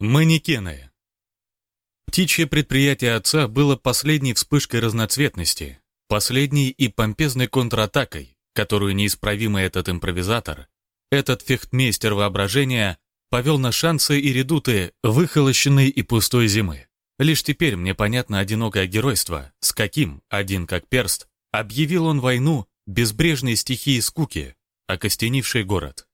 Манекены. Птичье предприятие отца было последней вспышкой разноцветности, последней и помпезной контратакой, которую неисправимый этот импровизатор, этот фехтмейстер воображения повел на шансы и редуты выхолощенной и пустой зимы. Лишь теперь мне понятно одинокое геройство, с каким, один как перст, объявил он войну безбрежной стихии скуки, окостенивший город.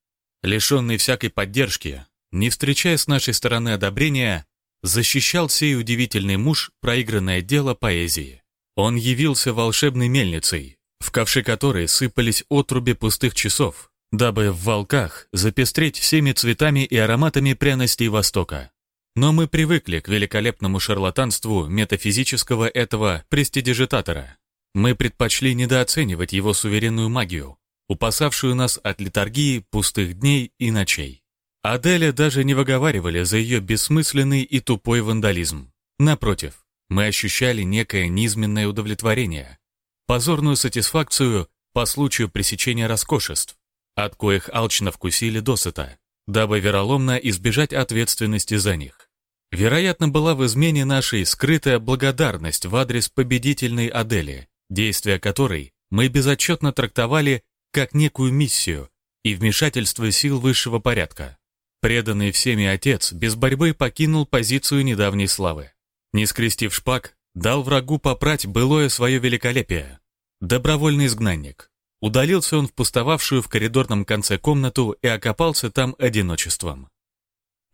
Лишенный всякой поддержки, не встречая с нашей стороны одобрения, защищал сей удивительный муж проигранное дело поэзии. Он явился волшебной мельницей, в ковше которой сыпались отруби пустых часов, дабы в волках запестреть всеми цветами и ароматами пряностей Востока. Но мы привыкли к великолепному шарлатанству метафизического этого престидижитатора. Мы предпочли недооценивать его суверенную магию, упасавшую нас от литургии пустых дней и ночей. Аделя даже не выговаривали за ее бессмысленный и тупой вандализм. Напротив, мы ощущали некое низменное удовлетворение, позорную сатисфакцию по случаю пресечения роскошеств, от коих алчно вкусили досыта, дабы вероломно избежать ответственности за них. Вероятно, была в измене нашей скрытая благодарность в адрес победительной Адели, действия которой мы безотчетно трактовали как некую миссию и вмешательство сил высшего порядка. Преданный всеми отец без борьбы покинул позицию недавней славы. Не скрестив шпаг, дал врагу попрать былое свое великолепие. Добровольный изгнанник. Удалился он в пустовавшую в коридорном конце комнату и окопался там одиночеством.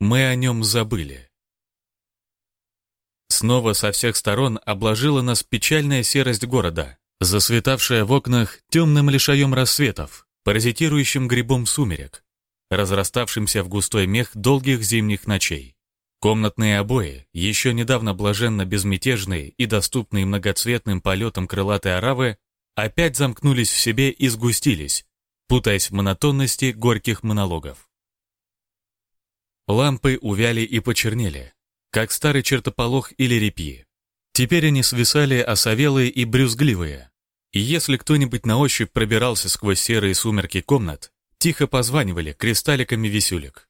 Мы о нем забыли. Снова со всех сторон обложила нас печальная серость города, засветавшая в окнах темным лишаем рассветов, паразитирующим грибом сумерек, разраставшимся в густой мех долгих зимних ночей. Комнатные обои, еще недавно блаженно безмятежные и доступные многоцветным полетом крылатой оравы, опять замкнулись в себе и сгустились, путаясь в монотонности горьких монологов. Лампы увяли и почернели, как старый чертополох или репьи. Теперь они свисали осовелые и брюзгливые, и если кто-нибудь на ощупь пробирался сквозь серые сумерки комнат, Тихо позванивали кристалликами висюлек.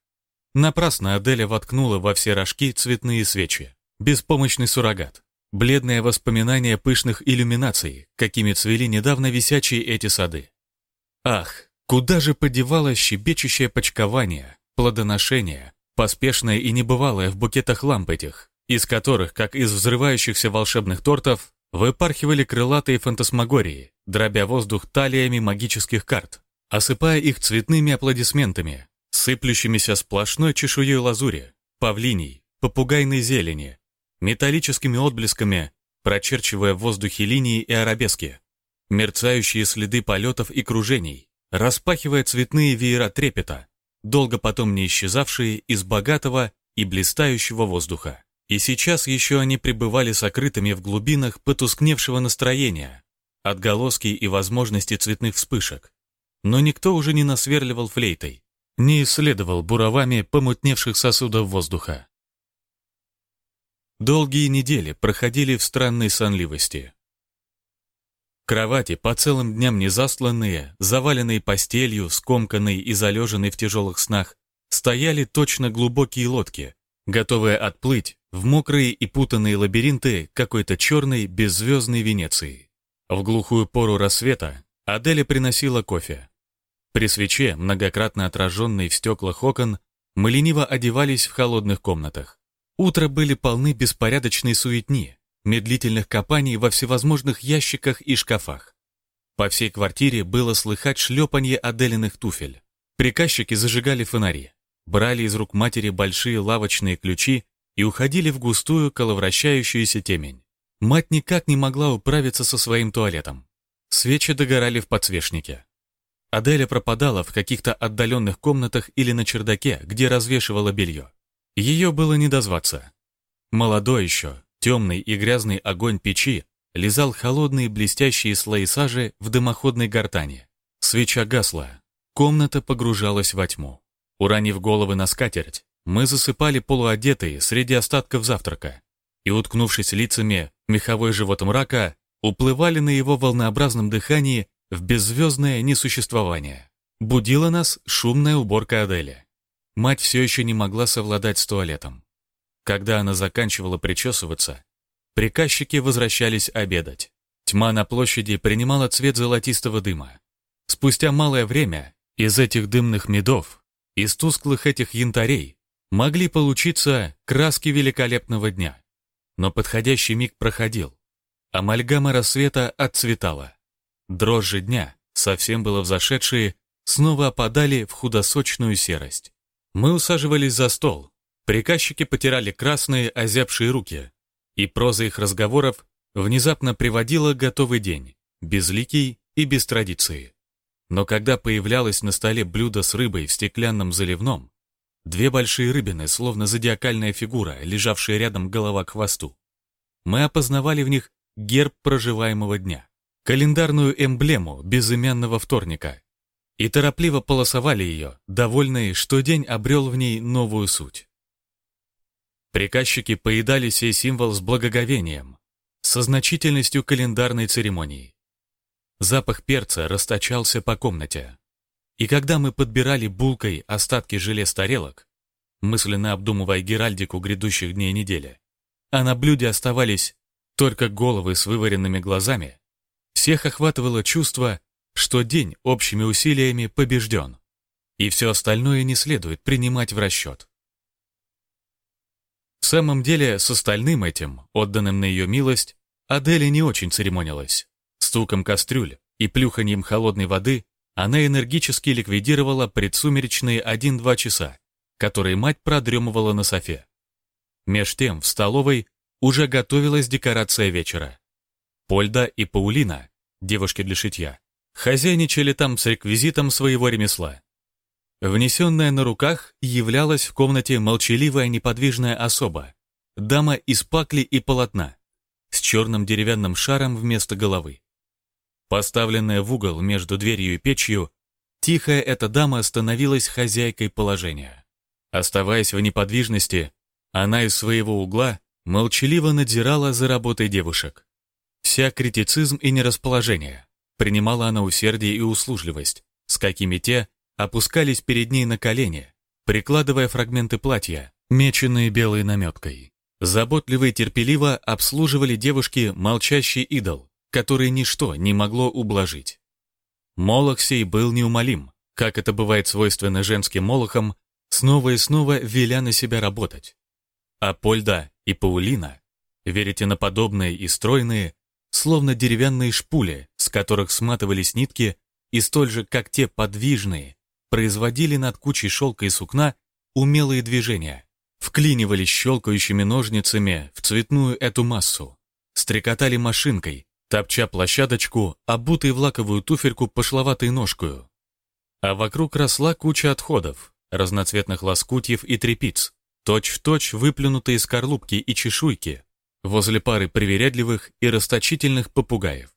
Напрасно Аделя воткнула во все рожки цветные свечи. Беспомощный суррогат. Бледное воспоминание пышных иллюминаций, какими цвели недавно висячие эти сады. Ах, куда же подевалось щебечущее почкование, плодоношение, поспешное и небывалое в букетах ламп этих, из которых, как из взрывающихся волшебных тортов, выпархивали крылатые фантасмагории, дробя воздух талиями магических карт, осыпая их цветными аплодисментами, сыплющимися сплошной чешуей лазури, павлиний, попугайной зелени, металлическими отблесками, прочерчивая в воздухе линии и арабески, мерцающие следы полетов и кружений, распахивая цветные веера трепета, долго потом не исчезавшие из богатого и блистающего воздуха. И сейчас еще они пребывали сокрытыми в глубинах потускневшего настроения, отголоски и возможности цветных вспышек, но никто уже не насверливал флейтой, не исследовал буровами помутневших сосудов воздуха. Долгие недели проходили в странной сонливости. Кровати, по целым дням не засланные, заваленные постелью, скомканные и залеженные в тяжелых снах, стояли точно глубокие лодки, готовые отплыть в мокрые и путанные лабиринты какой-то черной беззвездной Венеции. В глухую пору рассвета Аделя приносила кофе. При свече, многократно отраженной в стеклах окон, мы лениво одевались в холодных комнатах. Утро были полны беспорядочной суетни, медлительных копаний во всевозможных ящиках и шкафах. По всей квартире было слыхать шлепанье Аделиных туфель. Приказчики зажигали фонари, брали из рук матери большие лавочные ключи и уходили в густую коловращающуюся темень. Мать никак не могла управиться со своим туалетом. Свечи догорали в подсвечнике. Аделя пропадала в каких-то отдаленных комнатах или на чердаке, где развешивала белье. Ее было не дозваться. Молодой еще, темный и грязный огонь печи лизал холодные блестящие слои сажи в дымоходной гортани. Свеча гасла. Комната погружалась во тьму. Уранив головы на скатерть, мы засыпали полуодетые среди остатков завтрака и, уткнувшись лицами меховой живот мрака, уплывали на его волнообразном дыхании в беззвездное несуществование. Будила нас шумная уборка Адели. Мать все еще не могла совладать с туалетом. Когда она заканчивала причесываться, приказчики возвращались обедать. Тьма на площади принимала цвет золотистого дыма. Спустя малое время из этих дымных медов, из тусклых этих янтарей, могли получиться краски великолепного дня. Но подходящий миг проходил. Амальгама рассвета отцветала. Дрожжи дня, совсем было взошедшие, снова опадали в худосочную серость. Мы усаживались за стол. Приказчики потирали красные, озябшие руки. И проза их разговоров внезапно приводила готовый день, безликий и без традиции. Но когда появлялось на столе блюдо с рыбой в стеклянном заливном, две большие рыбины, словно зодиакальная фигура, лежавшая рядом голова к хвосту, мы опознавали в них герб проживаемого дня, календарную эмблему безымянного вторника, и торопливо полосовали ее, довольные, что день обрел в ней новую суть. Приказчики поедали сей символ с благоговением, со значительностью календарной церемонии. Запах перца расточался по комнате. И когда мы подбирали булкой остатки желе с тарелок, мысленно обдумывая геральдику грядущих дней недели, а на блюде оставались только головы с вываренными глазами, всех охватывало чувство, что день общими усилиями побежден, и все остальное не следует принимать в расчет. В самом деле, с остальным этим, отданным на ее милость, Аделя не очень церемонилась. Стуком кастрюль и плюханьем холодной воды она энергически ликвидировала предсумеречные 1-2 часа, которые мать продремывала на софе. Меж тем в столовой уже готовилась декорация вечера. Польда и Паулина, девушки для шитья, хозяйничали там с реквизитом своего ремесла. Внесенная на руках являлась в комнате молчаливая неподвижная особа, дама из пакли и полотна, с черным деревянным шаром вместо головы. Поставленная в угол между дверью и печью, тихая эта дама становилась хозяйкой положения. Оставаясь в неподвижности, она из своего угла молчаливо надзирала за работой девушек. Вся критицизм и нерасположение принимала она усердие и услужливость, с какими те опускались перед ней на колени, прикладывая фрагменты платья, меченные белой наметкой. Заботливо и терпеливо обслуживали девушки молчащий идол, который ничто не могло ублажить. Молох сей был неумолим, как это бывает свойственно женским молохам, снова и снова веля на себя работать. А Польда и Паулина, верите на подобные и стройные, словно деревянные шпули, с которых сматывались нитки, и столь же, как те подвижные, производили над кучей шелка и сукна умелые движения, вклинивались щелкающими ножницами в цветную эту массу, стрекотали машинкой, топча площадочку, обутой в лаковую туфельку пошловатой ножкою. А вокруг росла куча отходов, разноцветных лоскутьев и трепиц, точь-в-точь точь выплюнутые скорлупки и чешуйки, возле пары привередливых и расточительных попугаев.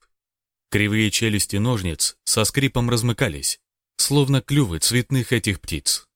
Кривые челюсти ножниц со скрипом размыкались, словно клювы цветных этих птиц.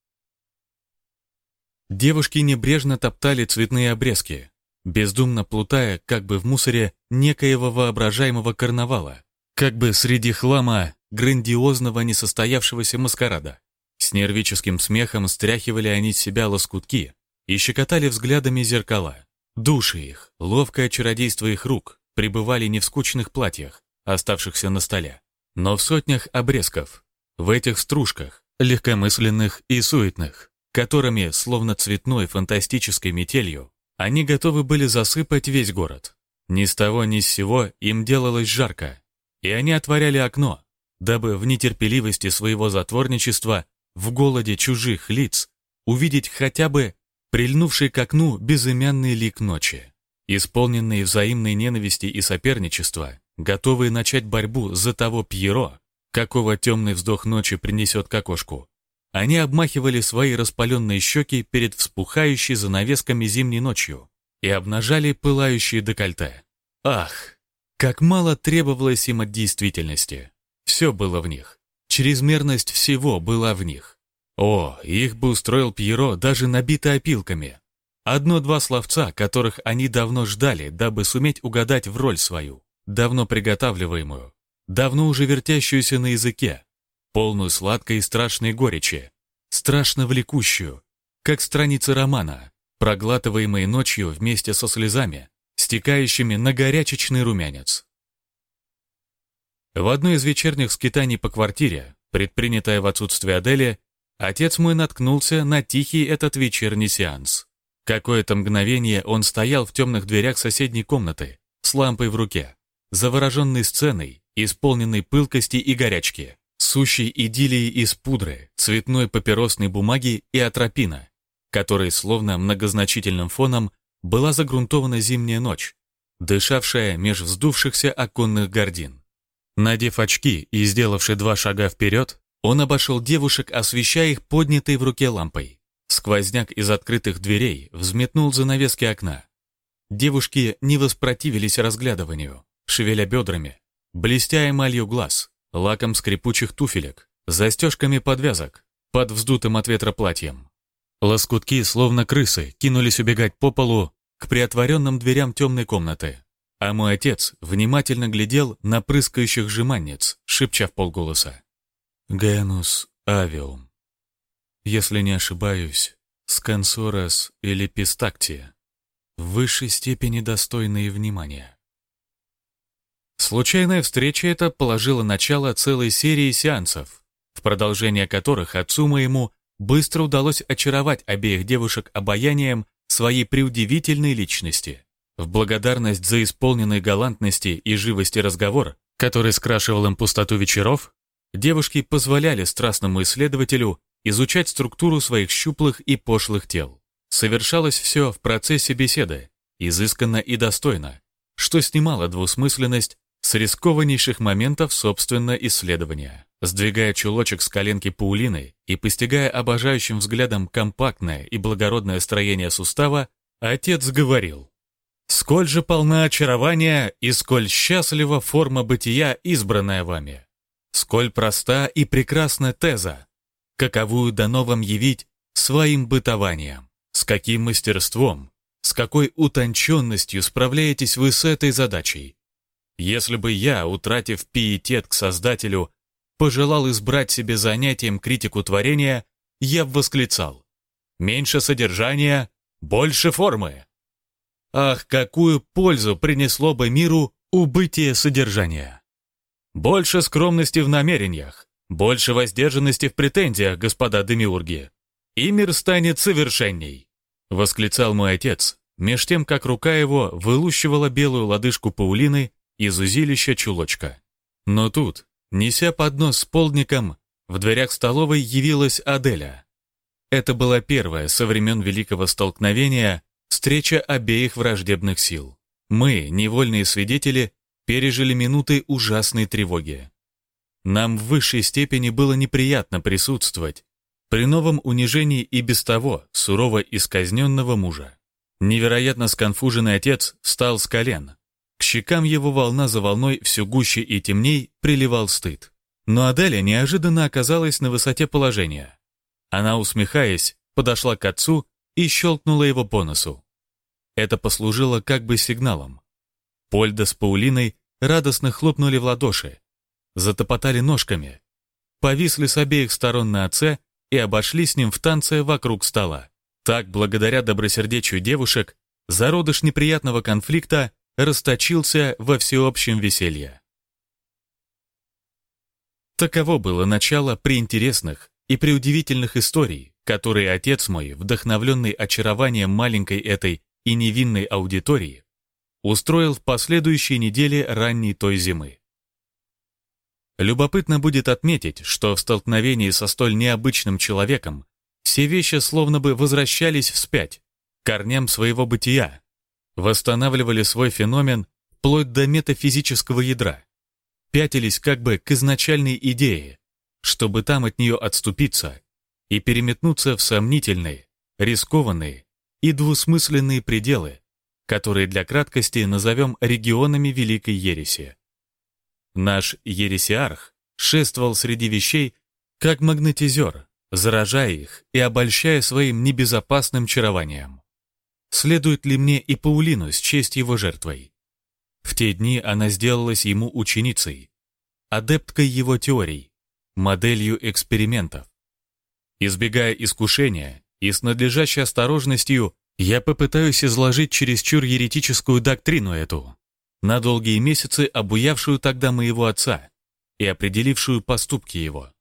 Девушки небрежно топтали цветные обрезки, бездумно плутая как бы в мусоре некоего воображаемого карнавала, как бы среди хлама грандиозного несостоявшегося маскарада. С нервическим смехом стряхивали они с себя лоскутки и щекотали взглядами зеркала. Души их, ловкое чародейство их рук, пребывали не в скучных платьях, оставшихся на столе, но в сотнях обрезков, в этих стружках, легкомысленных и суетных, которыми, словно цветной фантастической метелью, они готовы были засыпать весь город. Ни с того ни с сего им делалось жарко, и они отворяли окно, дабы в нетерпеливости своего затворничества, в голоде чужих лиц, увидеть хотя бы прильнувший к окну безымянный лик ночи. Исполненные взаимной ненависти и соперничества, готовые начать борьбу за того Пьеро, какого темный вздох ночи принесет к окошку, они обмахивали свои распаленные щеки перед вспухающей занавесками зимней ночью и обнажали пылающие декольте. Ах, как мало требовалось им от действительности. Все было в них. Чрезмерность всего была в них. О, их бы устроил Пьеро, даже набитый опилками. Одно-два словца, которых они давно ждали, дабы суметь угадать в роль свою, давно приготавливаемую, давно уже вертящуюся на языке, полную сладкой и страшной горечи, страшно влекущую, как страницы романа, проглатываемые ночью вместе со слезами, стекающими на горячечный румянец. В одной из вечерних скитаний по квартире, предпринятая в отсутствие Адели, отец мой наткнулся на тихий этот вечерний сеанс. Какое-то мгновение он стоял в темных дверях соседней комнаты, с лампой в руке, завороженной сценой, исполненной пылкости и горячки, сущей идиллии из пудры, цветной папиросной бумаги и атропина, которой, словно многозначительным фоном, была загрунтована зимняя ночь, дышавшая меж вздувшихся оконных гордин. Надев очки и сделавший два шага вперед, он обошел девушек, освещая их поднятой в руке лампой. Сквозняк из открытых дверей взметнул занавески окна. Девушки не воспротивились разглядыванию, шевеля бедрами, блестя эмалью глаз, лаком скрипучих туфелек, застежками подвязок, под вздутым от ветра платьем. Лоскутки, словно крысы, кинулись убегать по полу к приотворенным дверям темной комнаты. А мой отец внимательно глядел на прыскающих жеманниц, шепча в полголоса. «Генус авиум. Если не ошибаюсь, скансорас или пистактия в высшей степени достойные внимания. Случайная встреча эта положила начало целой серии сеансов, в продолжение которых отцу моему быстро удалось очаровать обеих девушек обаянием своей преудивительной личности. В благодарность за исполненной галантности и живости разговор, который скрашивал им пустоту вечеров, девушки позволяли страстному исследователю изучать структуру своих щуплых и пошлых тел. Совершалось все в процессе беседы, изысканно и достойно, что снимало двусмысленность с рискованнейших моментов собственного исследования. Сдвигая чулочек с коленки Паулины и постигая обожающим взглядом компактное и благородное строение сустава, отец говорил, «Сколь же полна очарования и сколь счастлива форма бытия, избранная вами! Сколь проста и прекрасна теза, каковую дано вам явить своим бытованием!» С каким мастерством, с какой утонченностью справляетесь вы с этой задачей? Если бы я, утратив пиетет к Создателю, пожелал избрать себе занятием критику творения, я восклицал. Меньше содержания, больше формы. Ах, какую пользу принесло бы миру убытие содержания! Больше скромности в намерениях, больше воздержанности в претензиях, господа демиурги, и мир станет совершенней. — восклицал мой отец, меж тем, как рука его вылущивала белую лодыжку Паулины из узилища чулочка. Но тут, неся поднос с полдником, в дверях столовой явилась Аделя. Это была первая со времен Великого Столкновения встреча обеих враждебных сил. Мы, невольные свидетели, пережили минуты ужасной тревоги. Нам в высшей степени было неприятно присутствовать при новом унижении и без того сурово исказненного мужа. Невероятно сконфуженный отец встал с колен. К щекам его волна за волной все гуще и темней приливал стыд. Но Аделя неожиданно оказалась на высоте положения. Она, усмехаясь, подошла к отцу и щелкнула его по носу. Это послужило как бы сигналом. Польда с Паулиной радостно хлопнули в ладоши, затопотали ножками, повисли с обеих сторон на отце и обошли с ним в танце вокруг стола. Так, благодаря добросердечию девушек, зародыш неприятного конфликта расточился во всеобщем веселье. Таково было начало приинтересных и преудивительных историй, которые отец мой, вдохновленный очарованием маленькой этой и невинной аудитории, устроил в последующей неделе ранней той зимы. Любопытно будет отметить, что в столкновении со столь необычным человеком все вещи словно бы возвращались вспять, корням своего бытия, восстанавливали свой феномен вплоть до метафизического ядра, пятились как бы к изначальной идее, чтобы там от нее отступиться и переметнуться в сомнительные, рискованные и двусмысленные пределы, которые для краткости назовем регионами Великой Ереси. Наш ересиарх шествовал среди вещей, как магнетизер, заражая их и обольщая своим небезопасным чарованием. Следует ли мне и Паулину счесть его жертвой? В те дни она сделалась ему ученицей, адепткой его теорий, моделью экспериментов. Избегая искушения и с надлежащей осторожностью Я попытаюсь изложить чересчур еретическую доктрину эту, на долгие месяцы обуявшую тогда моего отца и определившую поступки его.